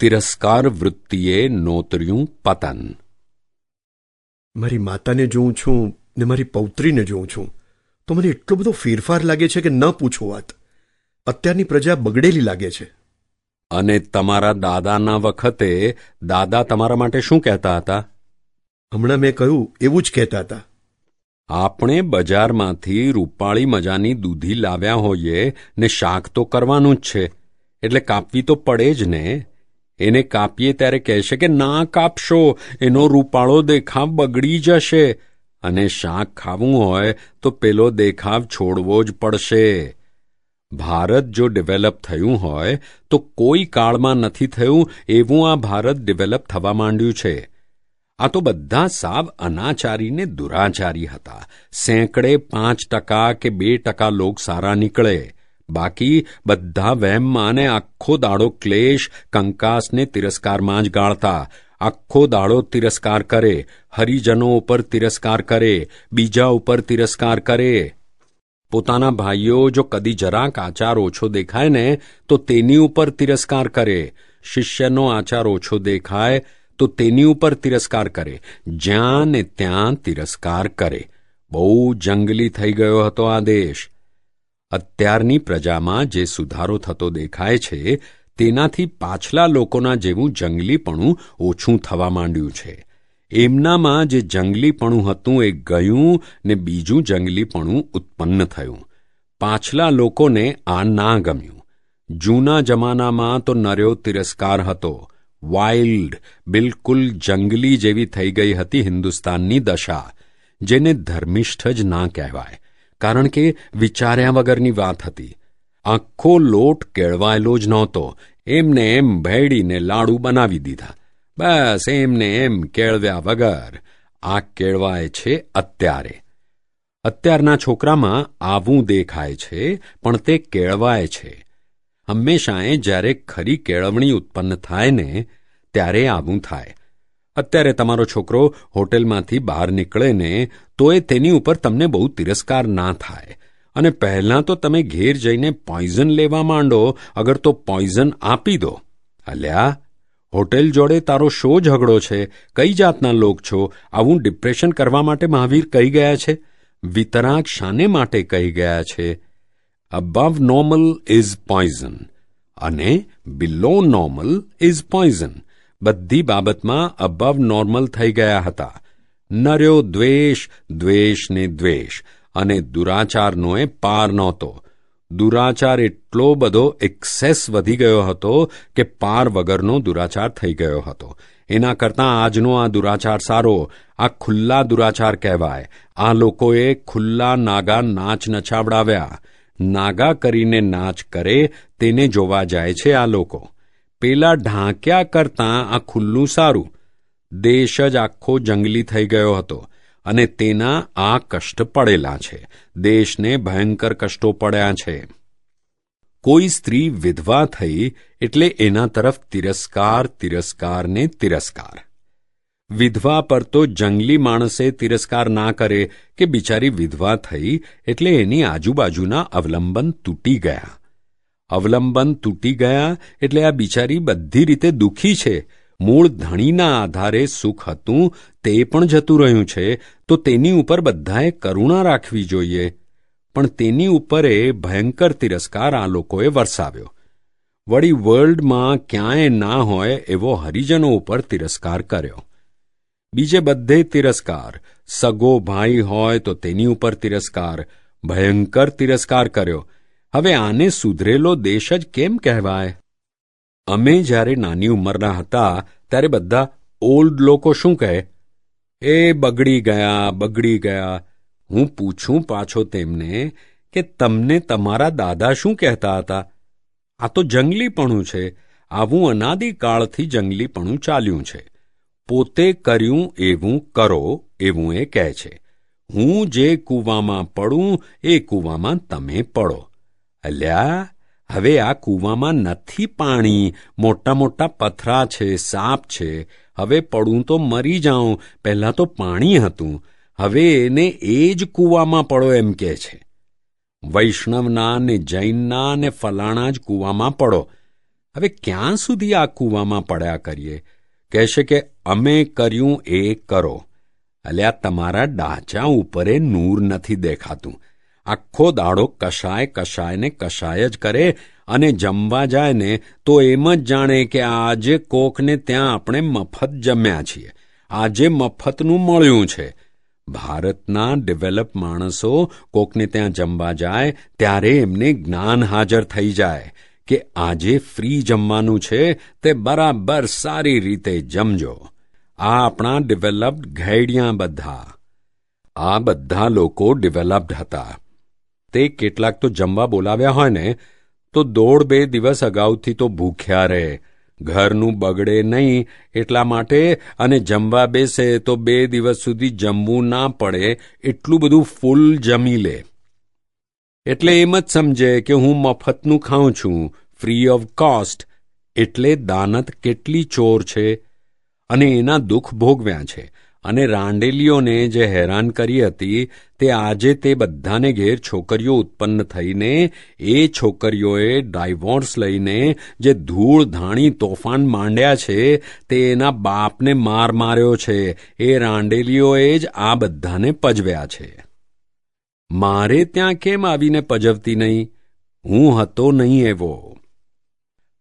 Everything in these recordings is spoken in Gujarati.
તિરસ્કાર વૃત્તિએ નોતર્યું પતન મારી માતાને જોઉં છું ને મારી પૌત્રીને જોઉં છું તો મને એટલો બધો ફેરફાર લાગે છે કે ન પૂછો વાત. અત્યારની પ્રજા બગડેલી લાગે છે. અને તમારા દાદાના વખતે દાદા તમારા માટે શું કહેતા હતા? હમણાં મેં કહ્યું એવું જ કહેતા હતા. આપણે બજારમાંથી રૂપાળી મજાની દૂધી લાવ્યા હોઈએ ને શાક તો કરવાનું જ છે એટલે કાપવી તો પડે જ ને? એને કાપીએ ત્યારે કહેશે કે, ના કાપશો, એનો રૂપાળો દેખાવ બગડી જશે અને શાક ખાવું હોય તો પેલો દેખાવ છોડવો જ પડશે. ભારત જો ડેવલપ થયું હોય તો કોઈ કાળમાં નથી થયું એવું આ ભારત ડેવલપ થવા માંડ્યું છે. આ તો બધા સાવ અનાચારીને દુરાચારી હતા. સેંકડે પાંચ ટકા કે બે ટકા લોક સારા નીકળે. બાકી બધા વહેમમાં અને આખો દાડો ક્લેશ કંકાસને તિરસ્કારમાં જ ગાળતા. આખો દાડો તિરસ્કાર કરે, હરિજનો ઉપર તિરસ્કાર કરે, બીજા ઉપર તિરસ્કાર કરે. પોતાના ભાઈઓ જો કદી જરાક આચાર ઓછો દેખાય ને, તો તેની ઉપર તિરસ્કાર કરે. શિષ્યનો આચાર ઓછો દેખાય, તો તેની ઉપર તિરસ્કાર કરે. જ્યાં ને ત્યાં તિરસ્કાર કરે. બહુ જંગલી થઈ ગયો હતો આ દેશ. અત્યારની પ્રજામાં જે સુધારો થતો દેખાય છે, તેનાથી પાછલા લોકોના જેવું જંગલીપણું ઓછું થવા માંડ્યું છે. એમનામાં જે જંગલીપણું હતું એ ગયું ને બીજું જંગલીપણું ઉત્પન્ન થયું. પાછલા લોકોને આ ના ગમ્યું. જૂના જમાનામાં તો નર્યો તિરસ્કાર હતો. વાઇલ્ડ, બિલકુલ જંગલી જેવી થઈ ગઈ હતી હિન્દુસ્તાનની દશા, જેને ધર્મિષ્ઠ જ ના કહેવાય. કારણ કે વિચાર્યા વગરની વાત હતી. આખો લોટ કેળવાયેલો જ નહોતો. એમને એમ ભેડીને લાડુ બનાવી દીધા. બસ એમને એમ કેળવ્યા વગર આ કેળવાય છે અત્યારે. અત્યારના છોકરામાં આવું દેખાય છે, પણ તે કેળવાય છે. હંમેશાએ જ્યારે ખરી કેળવણી ઉત્પન્ન થાય ને, ત્યારે આવું થાય. અત્યારે તમારો છોકરો હોટેલમાંથી બહાર નીકળે ને તો એ તેની ઉપર તમને બહુ તિરસ્કાર ના થાય. અને પહેલાં તો તમે ઘેર જઈને પોઈઝન લેવા માંડો, અગર તો પોઈઝન આપી દો. અલ્યા, હોટેલ જોડે તારો શો ઝઘડો છે? કઈ જાતના લોક છો? આવું ડિપ્રેશન કરવા માટે મહાવીર કહી ગયા છે? વિતરાગ શાને માટે કહી ગયા છે? અબવ નોર્મલ ઇઝ પોઈઝન અને બિલો નોર્મલ ઇઝ પોઈઝન બધી બાબતમાં અબવ નોર્મલ થઈ ગયા હતા. નર્યો દ્વેષ દ્વેષ ને દ્વેષ. અને દુરાચારનો એ પાર નહોતો. દુરાચાર એટલો બધો એક્સેસ વધી ગયો હતો કે પાર વગરનો દુરાચાર થઈ ગયો હતો. એના કરતાં આજનો આ દુરાચાર સારો, આ ખુલ્લા દુરાચાર કહેવાય. આ લોકોએ ખુલ્લા નાગા નાચ નછાવડાવ્યા. નાગા કરીને નાચ કરે, તેને જોવા જાય છે આ લોકો. પેલા ઢાંક્યા કરતાં આ ખુલ્લું સારું. દેશ જ આખો જંગલી થઈ ગયો હતો અને તેના આ કષ્ટ પડેલા છે. દેશને ભયંકર કષ્ટો પડ્યા છે. કોઈ સ્ત્રી વિધવા થઈ એટલે એના તરફ તિરસ્કાર તિરસ્કાર ને તિરસ્કાર. વિધવા પર તો જંગલી માણસે તિરસ્કાર ના કરે કે બિચારી વિધવા થઈ એટલે એની આજુબાજુના અવલંબન તૂટી ગયા. અવલંબન તૂટી ગયા એટલે આ બિચારી બધી રીતે દુઃખી છે. મૂળ ધણીના આધારે સુખ હતું, તે પણ જતું રહ્યું છે, તો તેની ઉપર બધાએ કરુણા રાખવી જોઈએ. પણ તેની ઉપર એ ભયંકર તિરસ્કાર આ લોકોએ વરસાવ્યો. વળી વર્લ્ડમાં ક્યાંય ના હોય એવો હરિજનો ઉપર તિરસ્કાર કર્યો. બીજે બધે તિરસ્કાર. સગો ભાઈ હોય તો તેની ઉપર તિરસ્કાર. ભયંકર તિરસ્કાર કર્યો. હવે આને સુધરેલો દેશ જ કેમ કહેવાય? અમે જ્યારે નાની ઉંમરના હતા, ત્યારે બધા ઓલ્ડ લોકો શું કહે? એ બગડી ગયા બગડી ગયા. હું પૂછું પાછો તેમને કે તમને તમારા દાદા શું કહેતા હતા? આ તો જંગલીપણું છે. આવું અનાદિકાળથી જંગલીપણું ચાલ્યું છે. પોતે કર્યું એવું કરો, એવું એ કહે છે. હું જે કૂવામાં પડું, એ કૂવામાં તમે પડો. અલ્યા, હવે આ કૂવામાં નથી પાણી. મોટા મોટા પથરા છે, સાપ છે. હવે પડું તો મરી જાઉં. પહેલાં તો પાણી હતું. હવે એને એ જ કૂવામાં પડો એમ કે છે. વૈષ્ણવના ને જૈનના ને ફલાણા જ કૂવામાં પડો. હવે ક્યાં સુધી આ કૂવામાં પડ્યા કરીએ? કહેશે કે અમે કર્યું એ કરો. અલ્યા, તમારા ડાચા ઉપરે નૂર નથી દેખાતું. આખો દાડો કશાય કશાય ને કશાય જ કરે અને જમવા જાય ને તો એમ જ જાણે કે આજે કોકને ત્યાં આપણે મફત જમ્યા છીએ. આજે મફતનું મળ્યું છે. ભારતના ડેવલપ માણસો કોકને ત્યાં જમવા જાય ત્યારે એમને જ્ઞાન હાજર થઈ જાય કે આજે ફ્રી જમવાનું છે તે બરાબર સારી રીતે જમજો. આ આપણા ડેવલપ્ડ ઘેડિયા બધા. આ બધા લોકો ડેવલપ્ડ હતા. તે કેટલાક તો જમવા બોલાવ્યા હોય ને, તો દોઢ બે દિવસ અગાઉથી તો ભૂખ્યા રહે. ઘરનું બગડે નહીં એટલા માટે અને જમવા બેસે તો બે દિવસ સુધી જમવું ના પડે એટલું બધું ફૂલ જમી લે. એટલે એમ જ સમજે કે હું મફતનું ખાઉં છું ફ્રી ઓફ કોસ્ટ એટલે દાનત કેટલી ચોર છે અને એના દુઃખ ભોગવ્યા છે. અને રાંડેલીઓને જે હેરાન કરી હતી, તે આજે તે બધાને ઘેર છોકરીઓ ઉત્પન્ન થઈને, એ છોકરીઓએ ડાયવોર્સ લઈને જે ધૂળ ધાણી તોફાન માંડ્યા છે, તે એના બાપને માર માર્યો છે. એ રાંડેલીઓએ જ આ બધાને પજવ્યા છે. મારે ત્યાં કેમ આવીને પજવતી નહીં? હું હતો નહીં એવો.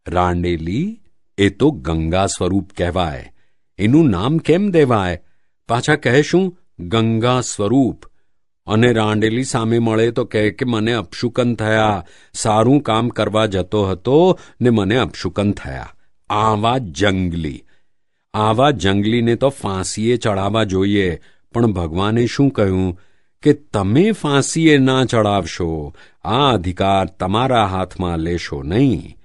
રાંડેલી એ તો ગંગા સ્વરૂપ કહેવાય. એનું નામ કેમ દેવાય? પાછા કહેશું ગંગા સ્વરૂપ. અને રાંડેલી સામે મળે તો કહે કે, મને અપશુકન થયા. સારું કામ કરવા જતો હતો ને મને અપશુકન થયા. આવા જંગલી. આવા જંગલીને તો ફાંસીએ ચડાવવા જોઈએ. પણ ભગવાને શું કહ્યું? કે, તમે ફાંસીએ ના ચડાવશો. આ અધિકાર તમારા હાથમાં લેશો નહીં.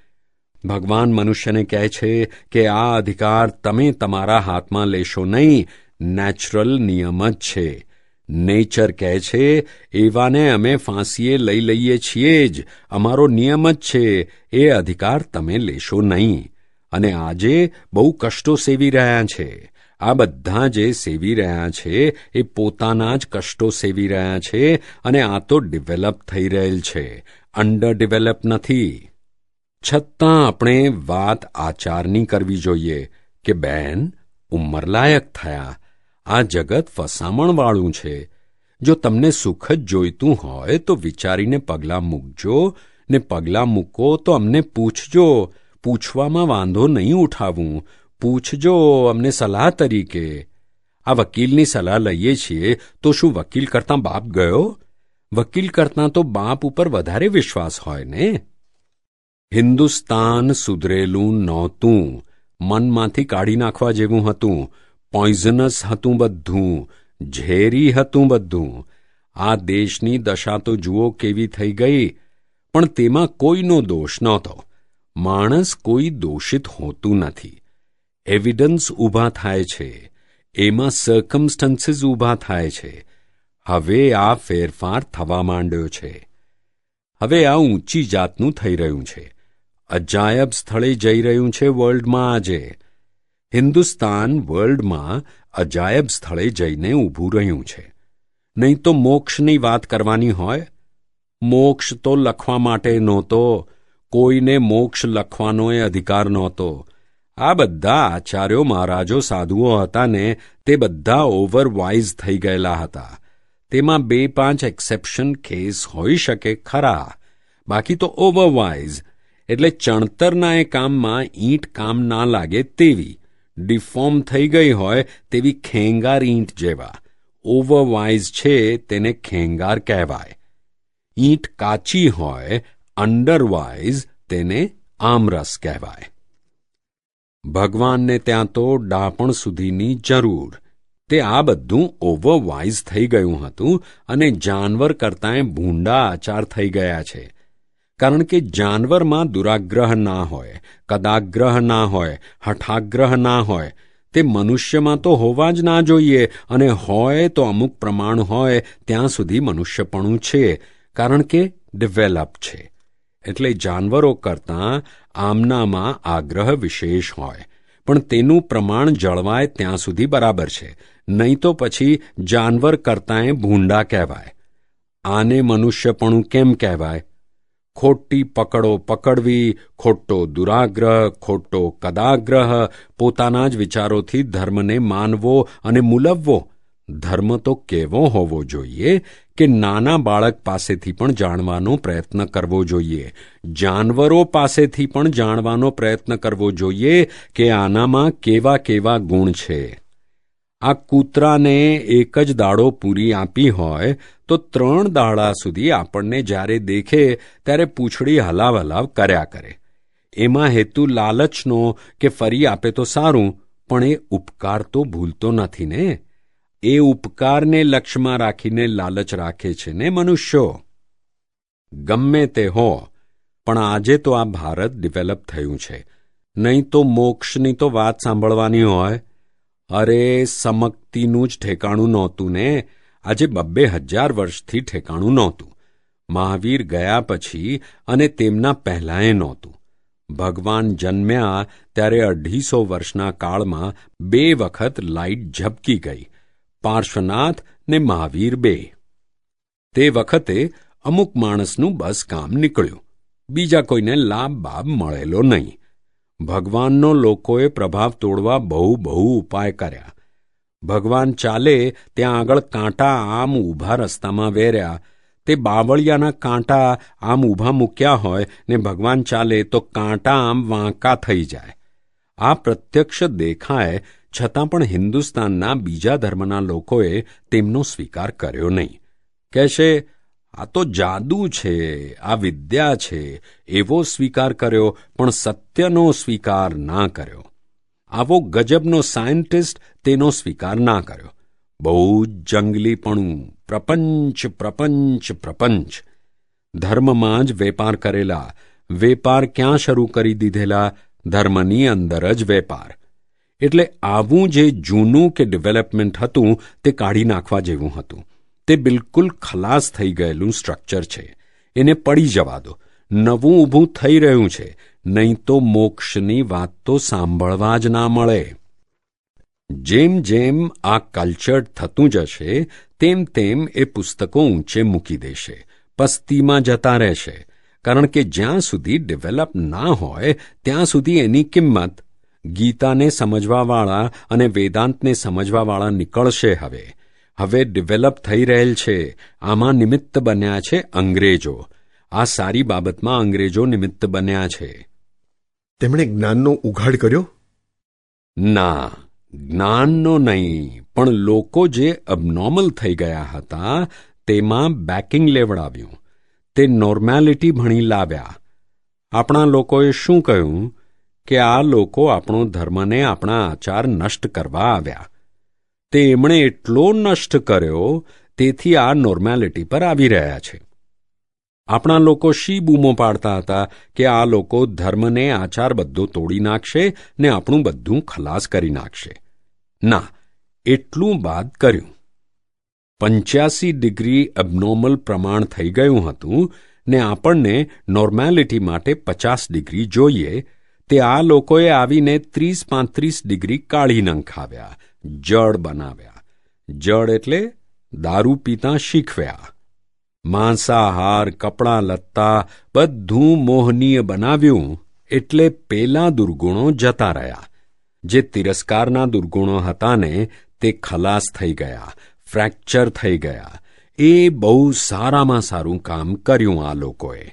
ભગવાન મનુષ્યને કહે છે કે, આ અધિકાર તમે તમારા હાથમાં લેશો નહીં. નેચરલ નિયમ જ છે. નેચર કહે છે, એવાને અમે ફાંસીએ લઈ લઈએ છીએ જ. અમારો નિયમ જ છે. એ અધિકાર તમે લેશો નહીં. અને આજે બહુ કષ્ટો સેવી રહ્યા છે. આ બધા જે સેવી રહ્યા છે, એ પોતાના જ કષ્ટો સેવી રહ્યા છે અને આ તો ડેવલપ થઈ રહેલ છે. અંડર ડેવલપ નથી. છતાં આપણે વાત આચારની કરવી જોઈએ કે, બેન, ઉંમરલાયક થયા. આ જગત ફસામણવાળું છે. જો તમને સુખ જ જોઈતું હોય તો વિચારીને પગલાં મૂકજો, ને પગલાં મૂકો તો અમને પૂછજો. પૂછવામાં વાંધો નહીં ઉઠાવું. પૂછજો અમને સલાહ તરીકે. આ વકીલની સલાહ લઈએ છીએ તો શું વકીલ કરતાં બાપ ગયો? વકીલ કરતાં તો બાપ ઉપર વધારે વિશ્વાસ હોય ને? હિન્દુસ્તાન સુધરેલું નહોતું. મનમાંથી કાઢી નાખવા જેવું હતું. પોઈઝનસ હતું બધું, ઝેરી હતું બધું. આ દેશની દશા તો જુઓ કેવી થઈ ગઈ, પણ તેમાં કોઈનો દોષ નહોતો. માણસ કોઈ દોષિત હોતું નથી. એવિડન્સ ઊભા થાય છે. એમાં સર્કમસ્ટન્સીસ ઊભા થાય છે. હવે આ ફેરફાર થવા માંડ્યો છે. હવે આ ઊંચી જાતનું થઈ રહ્યું છે. અજાયબ સ્થળે જઈ રહ્યું છે વર્લ્ડમાં આજે. હિન્દુસ્તાન વર્લ્ડમાં અજાયબ સ્થળે જઈને ઊભું રહ્યું છે. નહીં તો મોક્ષની વાત કરવાની હોય? મોક્ષ તો લખવા માટે નહોતો. કોઈને મોક્ષ લખવાનોય અધિકાર નહોતો. આ બધા આચાર્યો મહારાજો સાધુઓ હતા ને તે બધા ઓવરવાઇઝ થઈ ગયેલા હતા. તેમાં બે પાંચ એક્સેપ્શન કેસ હોઈ શકે ખરા. બાકી તો ઓવરવાઇઝ. એટલે ચણતરના એ કામમાં ઈંટ કામ ના લાગે તેવી. ડિફોર્મ થઈ ગઈ હોય તેવી ખેંગાર ઈંટ જેવા. ઓવરવાઇઝ છે તેને ખેંગાર કહેવાય. ઈંટ કાચી હોય, અંડરવાઇઝ તેને આમરસ કહેવાય. ભગવાનને ત્યાં તો ડાપણ સુધીની જરૂર. તે આ બધું ઓવરવાઇઝ થઈ ગયું હતું અને જાનવર કરતાંય ભૂંડા આચાર થઈ ગયા છે. કારણ કે જાનવરમાં દુરાગ્રહ ના હોય, કદાગ્રહ ના હોય, હઠાગ્રહ ના હોય, તે મનુષ્યમાં તો હોવા જ ના જોઈએ અને હોય તો અમુક પ્રમાણ હોય ત્યાં સુધી મનુષ્યપણું છે, કારણ કે ડેવલપ છે. એટલે જાનવરો કરતાં આમનામાં આગ્રહ વિશેષ હોય. પણ તેનું પ્રમાણ જળવાય ત્યાં સુધી બરાબર છે. નહીં તો પછી જાનવર કરતાંય ભૂંડા કહેવાય. આને મનુષ્યપણું કેમ કહેવાય? ખોટી પકડો પકડવી, ખોટો દુરાગ્રહ, ખોટો કદાગ્રહ, પોતાના જ વિચારોથી ધર્મને માનવો અને મૂલવવો. ધર્મ તો કેવો હોવો જોઈએ કે નાના બાળક પાસેથી પણ જાણવાનો પ્રયત્ન કરવો જોઈએ? જાનવરો પાસેથી પણ જાણવાનો પ્રયત્ન કરવો જોઈએ કે આનામાં કેવા કેવા ગુણ છે? આ કૂતરાને એક જ દાડો પૂરી આપી હોય તો ત્રણ દાડા સુધી આપણને જ્યારે દેખે ત્યારે પૂંછડી હલાવ હલાવ કર્યા કરે. એમાં હેતુ લાલચનો કે ફરી આપે તો સારું, પણ એ ઉપકાર તો ભૂલતો નથી ને? એ ઉપકારને લક્ષ્યમાં રાખીને લાલચ રાખે છે ને મનુષ્યો? ગમે તે હો, પણ આજે તો આ ભારત ડેવલપ થયું છે. નહીં તો મોક્ષની તો વાત સાંભળવાની હોય. અરે, સમક્તિનું જ ઠેકાણું નહોતું ને. આજે બબ્બે હજાર વર્ષથી ઠેકાણું નહોતું. મહાવીર ગયા પછી અને તેમના પહેલાંએ નહોતું. ભગવાન જન્મ્યા ત્યારે અઢીસો વર્ષના કાળમાં બે વખત લાઇટ ઝબકી ગઈ. પાર્શ્વનાથ ને મહાવીર બે. તે વખતે અમુક માણસનું બસ કામ નીકળ્યું. બીજા કોઈને લાભ બાભ મળેલો નહીં. ભગવાનનો લોકોએ પ્રભાવ તોડવા બહુ બહુ ઉપાય કર્યા. ભગવાન ચાલે, ત્યાં આગળ કાંટા આમ ઊભા રસ્તામાં વેર્યા. તે બાવળિયાના કાંટા આમ ઊભા મૂક્યા હોય ને ભગવાન ચાલે તો કાંટા આમ વાંકા થઈ જાય. આ પ્રત્યક્ષ દેખાય, છતાં પણ હિન્દુસ્તાનના બીજા ધર્મના લોકોએ તેમનો સ્વીકાર કર્યો નહીં. કહેશે, આ તો જાદુ છે, આ વિદ્યા છે, એવો સ્વીકાર કર્યો, પણ સત્યનો સ્વીકાર ના કર્યો. આવો ગજબનો સાયન્ટિસ્ટ તેનો સ્વીકાર ના કર્યો. બહુ જ જંગલીપણું. પ્રપંચ પ્રપંચ પ્રપંચ. ધર્મમાં જ વેપાર કરેલા. વેપાર ક્યાં શરૂ કરી દીધેલા? ધર્મની અંદર જ વેપાર. એટલે આવું જે જૂનું કે ડેવલપમેન્ટ હતું, તે કાઢી નાખવા જેવું હતું. તે બિલકુલ ખલાસ થઈ ગયેલું સ્ટ્રક્ચર છે. એને પડી જવા દો. નવું ઊભું થઈ રહ્યું છે. નહીં તો મોક્ષની વાત તો સાંભળવા જ ના મળે. જેમ જેમ આ કલ્ચર્ડ થતું જશે, તેમ તેમ એ પુસ્તકો ઊંચે મૂકી દેશે, પસ્તીમાં જતા રહેશે. કારણ કે જ્યાં સુધી ડેવલપ ના હોય, ત્યાં સુધી એની કિંમત ગીતાને સમજવાવાળા અને વેદાંતને સમજવાવાળા નીકળશે હવે. હવે ડેવલપ થઈ રહેલ છે. આમાં નિમિત્ત બન્યા છે અંગ્રેજો. આ સારી બાબતમાં અંગ્રેજો નિમિત્ત બન્યા છે. તેમણે જ્ઞાનનો ઉઘાડ કર્યો? ના, જ્ઞાનનો નહીં, પણ લોકો જે અબનોર્મલ થઈ ગયા હતા, તેમાં બેકિંગ લેવડાવ્યું. તે નોર્મેલિટી ભણી લાવ્યા. આપણા લોકોએ શું કહ્યું? કે આ લોકો આપણો ધર્મને આપણા આચાર નષ્ટ કરવા આવ્યા. તે એમણે એટલો નષ્ટ કર્યો, તેથી આ નોર્મેલિટી પર આવી રહ્યા છે. આપણા લોકો શી બૂમો પાડતા હતા કે આ લોકો ધર્મને આચાર બધો તોડી નાખશે ને આપણું બધું ખલાસ કરી નાખશે? ના, એટલું બાદ કર્યું. પંચ્યાસી ડિગ્રી અબનોર્મલ પ્રમાણ થઈ ગયું હતું ને આપણને નોર્માલિટી માટે પચાસ ડિગ્રી જોઈએ તે આ લોકોએ આવીને ત્રીસ પાંત્રીસ ડિગ્રી કાઢી નંખાવ્યા, જળ બનાવ્યા. જળ એટલે દારૂ પીતા શીખવ્યા. માંસાહાર, કપડાં લત્તા, બધું મોહનીય બનાવ્યું એટલે પેલા દુર્ગુણો જતા રહ્યા. જે તિરસ્કારના દુર્ગુણો હતા ને, તે ખલાસ થઈ ગયા, ફ્રેક્ચર થઈ ગયા. એ બહુ સારામાં સારું કામ કર્યું આ લોકોએ.